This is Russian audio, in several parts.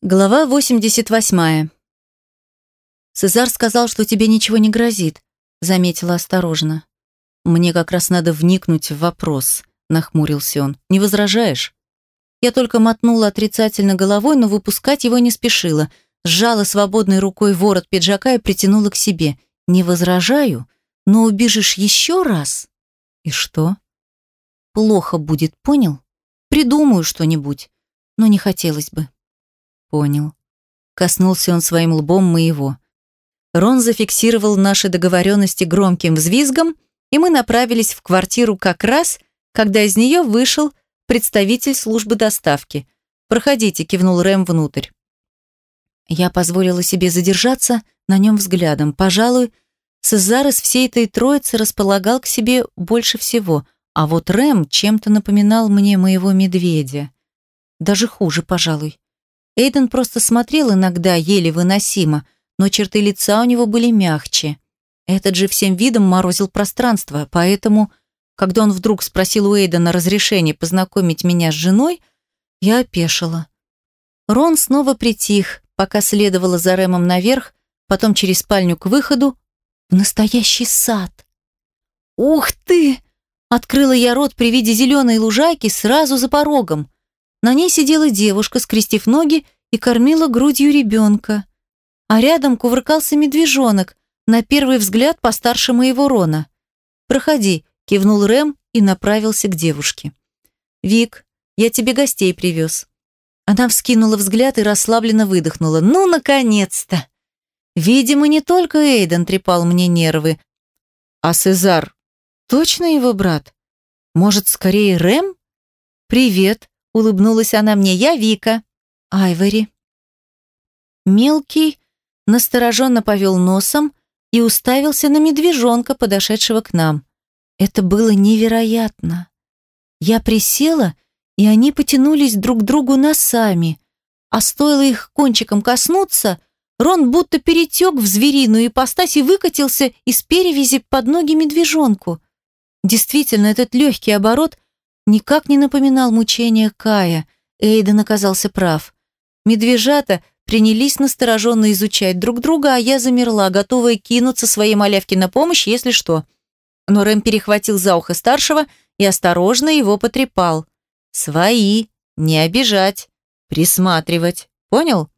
Глава 88. «Цезар сказал, что тебе ничего не грозит», — заметила осторожно. «Мне как раз надо вникнуть в вопрос», — нахмурился он. «Не возражаешь?» Я только мотнула отрицательно головой, но выпускать его не спешила. Сжала свободной рукой ворот пиджака и притянула к себе. «Не возражаю, но убежишь еще раз?» «И что?» «Плохо будет, понял? Придумаю что-нибудь, но не хотелось бы». Понял. Коснулся он своим лбом моего. Рон зафиксировал наши договоренности громким взвизгом, и мы направились в квартиру как раз, когда из нее вышел представитель службы доставки. «Проходите», — кивнул Рэм внутрь. Я позволила себе задержаться на нем взглядом. Пожалуй, Цезар из всей этой троицы располагал к себе больше всего, а вот Рэм чем-то напоминал мне моего медведя. Даже хуже, пожалуй. Эйден просто смотрел иногда еле выносимо, но черты лица у него были мягче. Этот же всем видом морозил пространство, поэтому, когда он вдруг спросил у Эйдена разрешение познакомить меня с женой, я опешила. Рон снова притих, пока следовала за Рэмом наверх, потом через спальню к выходу, в настоящий сад. «Ух ты!» Открыла я рот при виде зеленой лужайки сразу за порогом. На ней сидела девушка, скрестив ноги, и кормила грудью ребенка. А рядом кувыркался медвежонок, на первый взгляд постарше моего Рона. «Проходи», – кивнул Рэм и направился к девушке. «Вик, я тебе гостей привез». Она вскинула взгляд и расслабленно выдохнула. «Ну, наконец-то!» Видимо, не только Эйден трепал мне нервы. А Сезар точно его брат? Может, скорее Рэм? «Привет», Улыбнулась она мне. «Я Вика». «Айвори». Мелкий настороженно повел носом и уставился на медвежонка, подошедшего к нам. Это было невероятно. Я присела, и они потянулись друг к другу носами, а стоило их кончиком коснуться, Рон будто перетек в звериную ипостась и выкатился из перевязи под ноги медвежонку. Действительно, этот легкий оборот никак не напоминал мучения Кая. Эйден оказался прав. Медвежата принялись настороженно изучать друг друга, а я замерла, готовая кинуться своей малявке на помощь, если что. Но Рэм перехватил за ухо старшего и осторожно его потрепал. «Свои, не обижать, присматривать. Понял?»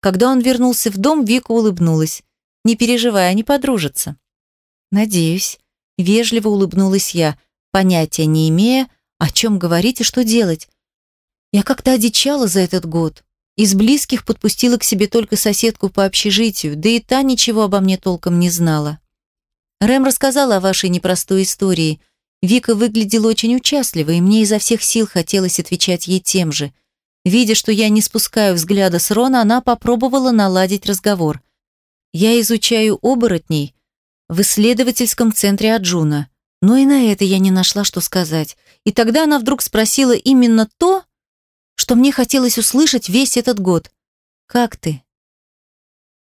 Когда он вернулся в дом, Вика улыбнулась. «Не переживай, они подружатся». «Надеюсь», — вежливо улыбнулась я, понятия не имея, о чем говорить и что делать? Я как-то одичала за этот год. Из близких подпустила к себе только соседку по общежитию, да и та ничего обо мне толком не знала. Рэм рассказала о вашей непростой истории. Вика выглядела очень участливо, и мне изо всех сил хотелось отвечать ей тем же. Видя, что я не спускаю взгляда с Рона, она попробовала наладить разговор. «Я изучаю оборотней в исследовательском центре Аджуна. Но и на это я не нашла, что сказать. И тогда она вдруг спросила именно то, что мне хотелось услышать весь этот год. «Как ты?»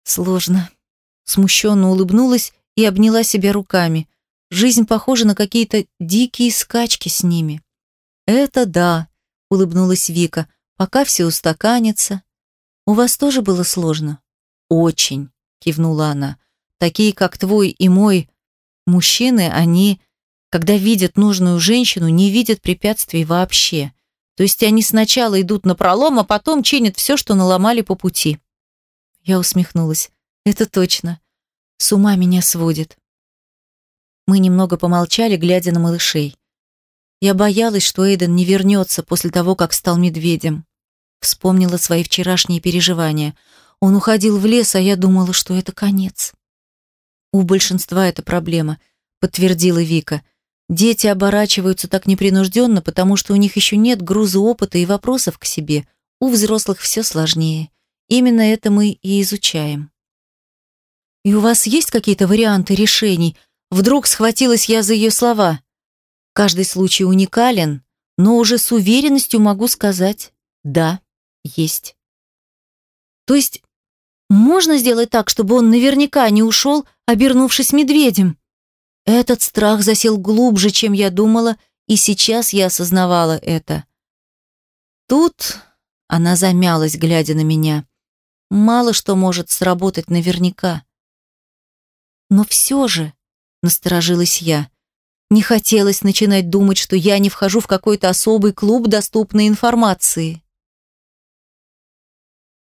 «Сложно». Смущенно улыбнулась и обняла себя руками. Жизнь похожа на какие-то дикие скачки с ними. «Это да», — улыбнулась Вика, — «пока все устаканится». «У вас тоже было сложно?» «Очень», — кивнула она. «Такие, как твой и мой, мужчины, они когда видят нужную женщину, не видят препятствий вообще. То есть они сначала идут на пролом, а потом чинят все, что наломали по пути. Я усмехнулась. Это точно. С ума меня сводит. Мы немного помолчали, глядя на малышей. Я боялась, что Эйден не вернется после того, как стал медведем. Вспомнила свои вчерашние переживания. Он уходил в лес, а я думала, что это конец. У большинства это проблема, подтвердила Вика. Дети оборачиваются так непринужденно, потому что у них еще нет груза опыта и вопросов к себе. У взрослых все сложнее. Именно это мы и изучаем. «И у вас есть какие-то варианты решений?» Вдруг схватилась я за ее слова. Каждый случай уникален, но уже с уверенностью могу сказать «да, есть». То есть можно сделать так, чтобы он наверняка не ушел, обернувшись медведем? Этот страх засел глубже, чем я думала, и сейчас я осознавала это. Тут Она замялась, глядя на меня. Мало что может сработать наверняка. Но все же, насторожилась я, не хотелось начинать думать, что я не вхожу в какой-то особый клуб доступной информации.